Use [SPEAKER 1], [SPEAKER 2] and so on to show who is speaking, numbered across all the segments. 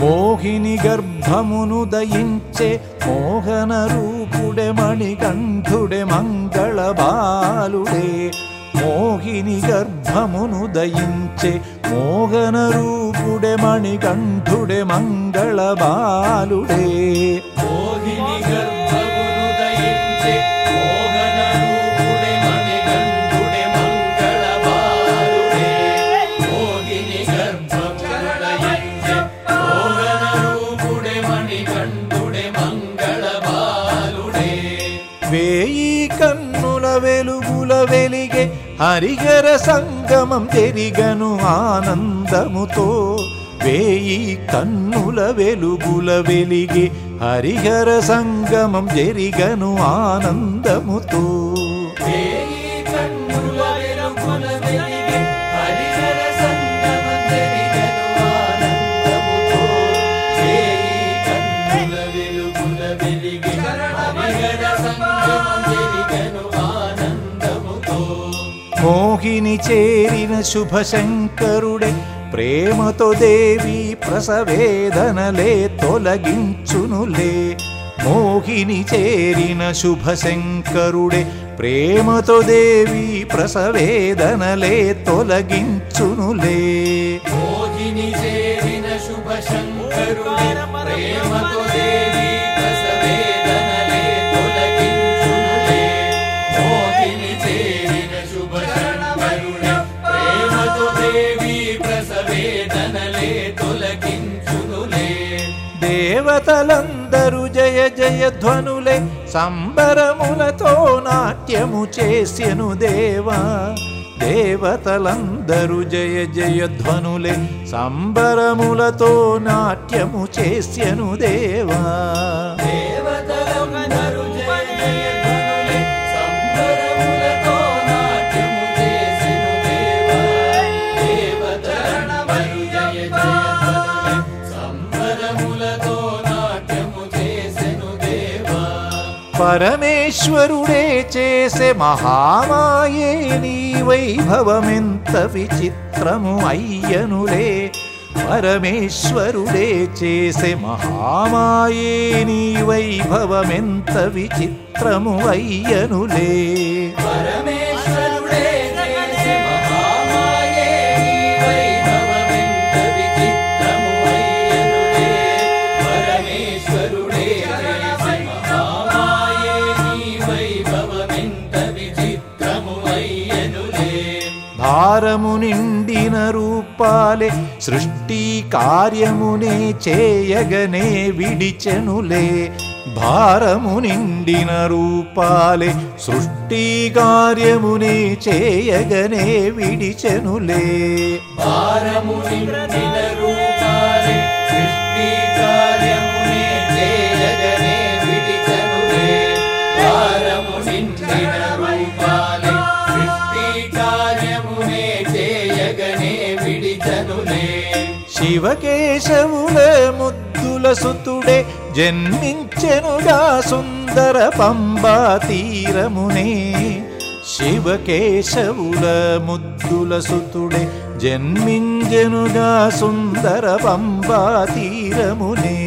[SPEAKER 1] మోహిని గర్భమును దయించే మోహన రూపుడే మణికంఠుడే మంగళ బాలుడే. మోహిని గర్భమును దయించే మోహన రూపుడే మణికంఠుడే మంగళ బాలుడే.
[SPEAKER 2] మోహిని గర్భమును దయించే
[SPEAKER 1] వెలిగే హరిహర సంగమం తెరిగను ఆనందముతో. వేయి కన్నుల వెలుగుల వెలిగి హరిహర సంగమం జరిగను ఆనందముతో.
[SPEAKER 2] వేయి సంగమం
[SPEAKER 1] మోహిని చేరిన శుభశంకరుడే ప్రేమతో దేవి ప్రసవేదనలే తొలగించునులే. మోహిని చేరిన శుభశంకరుడే ప్రేమతో దేవి ప్రసవేదనలే తొలగించునులే.
[SPEAKER 2] మోహిని చేరిన శుభ శంకరుడే ప్రేమతో
[SPEAKER 1] దేవతలందరూ జయ జయ ధ్వనులే సంబరములతో నాట్యము చేసెను దేవా. దేవతలందరూ జయ జయ ధ్వనులే సంబరములతో నాట్యము చేసెను దేవా. పరమేశ్వరుడే చేసే మహామాయే నీ వైభవమెంత విచిత్రము అయ్యనులే. పరమేశ్వరుడే చేసే మహామాయే నీ వైభవమెంత విచిత్రము అయ్యనులే.
[SPEAKER 2] పరమేశ్వరుడే
[SPEAKER 1] భారము నిండిన రూపాలే సృష్టి కార్యమునే చేయగనే విడిచెనులే భారము నిండిన రూపాలే సృష్టి కార్యమునే చేయగనే విడిచెనులే
[SPEAKER 2] భారము నిండిన రూపాలే సృష్టి కార్యమునే చేయగనే విడిచనులే. భారము నిండిన
[SPEAKER 1] శివకేశవుల ముద్దుల సుతుడే జన్మించెనుగా సుందర పంబా తీరమునే. శివకేశవుల ముద్దుల సుతుడే జన్మించెనుగా సుందర పంబా తీరమునే.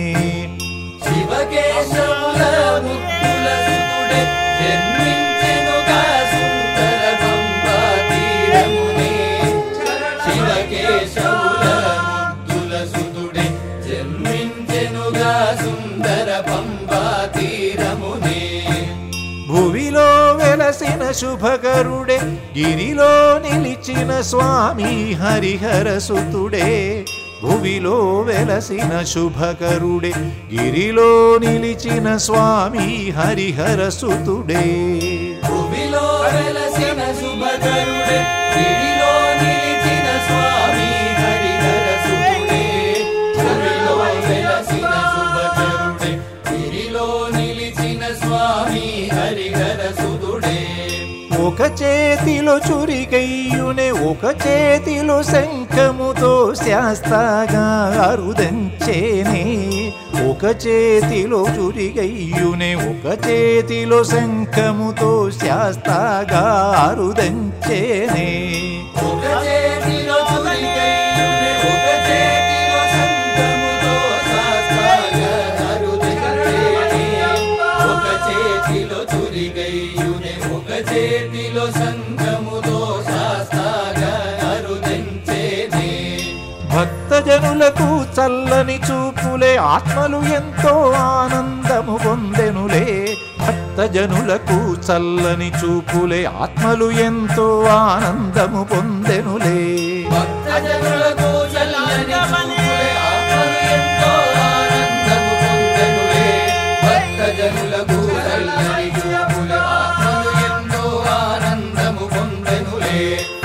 [SPEAKER 1] శుభకరుడే గిరిలో నిలిచిన స్వామి హరిహర సుతుడే. భువిలో వెలసిన శుభకరుడే గిరిలో నిలిచిన స్వామి హరిహర సుతుడే.
[SPEAKER 2] భూమిలో వెలసిన శుభకరుడే
[SPEAKER 1] చేతిలో చురికయ్యునే ఒక చేతిలో శంఖముతో శాస్తాగా అరుదంచేనే. ఒక చేతిలో చురికయ్యునే ఒక చేతిలో శంఖముతో శాస్తాగా అరుదంచేనే. భక్తజనులకు చల్లని చూపులే ఆత్మలు ఎంతో ఆనందము పొందెనులే. భక్తజనులకు చల్లని చూపులే ఆత్మలు ఎంతో ఆనందము పొందెనులే.
[SPEAKER 2] భక్తజనులకు చల్లని భక్తజనులకు చల్లని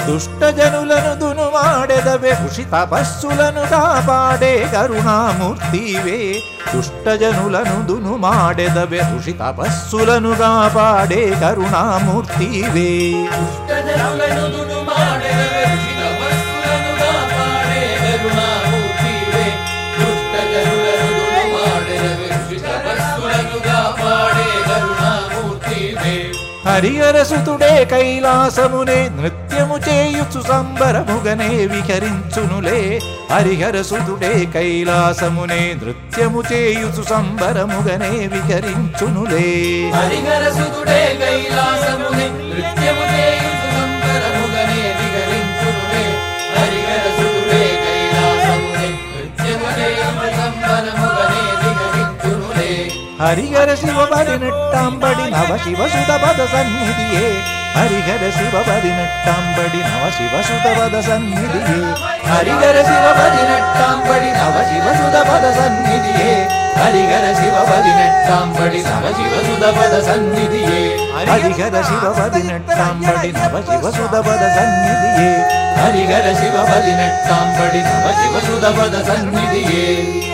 [SPEAKER 1] దుష్టజనులను దునుమాడెదవే ఋషి తపస్సులను కాపాడే కరుణామూర్తివే దుష్టజనులను దునుమాడెదవే ఋషి తపస్సులను కాపాడే కరుణామూర్తివే
[SPEAKER 2] దుష్టజనులను దునుమాడెదవే, తపస్సులను కాపాడే కరుణామూర్తివే. దుష్టజనులను దునుమాడెదవే, ఋషి తపస్సులను కాపాడే కరుణామూర్తివే.
[SPEAKER 1] హరిహరసుతుడే కైలాసమునే నృత్యము చేయుచు సంబరముగనే హరిహర హరిహరసుతుడే కైలాసమునే నృత్యము చేయుచు సంబరముగనే విహరించునులే
[SPEAKER 2] హరిహరసుతుడే కైలాసమునే నృత్యము
[SPEAKER 1] हरिहर शिव वरिनट्टाम्बडि नव
[SPEAKER 2] शिवसुतपद सन्निधिये। हरिहर शिव वरिनट्टाम्बडि नव शिवसुतपद सन्निधिये। हरिहर शिव वरिनट्टाम्बडि नव शिवसुतपद सन्निधिये। हरिहर शिव
[SPEAKER 1] वरिनट्टाम्बडि नव शिवसुतपद सन्निधिये। हरिहर शिव वरिनट्टाम्बडि नव
[SPEAKER 2] शिवसुतपद सन्निधिये। हरिहर शिव वरिनट्टाम्बडि नव शिवसुतपद सन्निधिये।